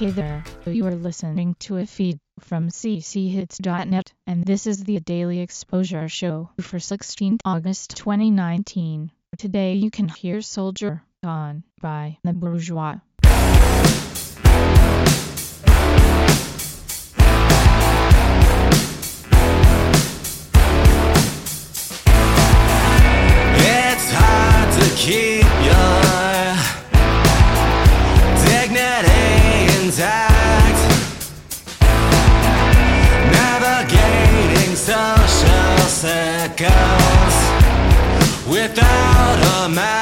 Hey there, you are listening to a feed from cchits.net, and this is the Daily Exposure Show for 16th August 2019. Today you can hear Soldier On by The Bourgeois. It's hard to keep circles without a map.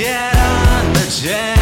It on the chin.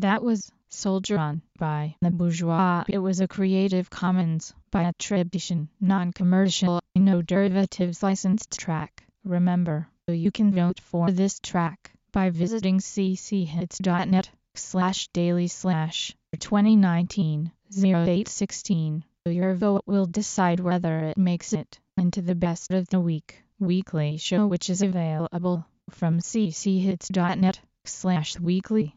That was Soldier On by The Bourgeois. It was a Creative Commons by attribution, non-commercial, no derivatives licensed track. Remember, you can vote for this track by visiting cchits.net slash daily slash 2019 0816. Your vote will decide whether it makes it into the best of the week weekly show which is available from cchits.net slash weekly.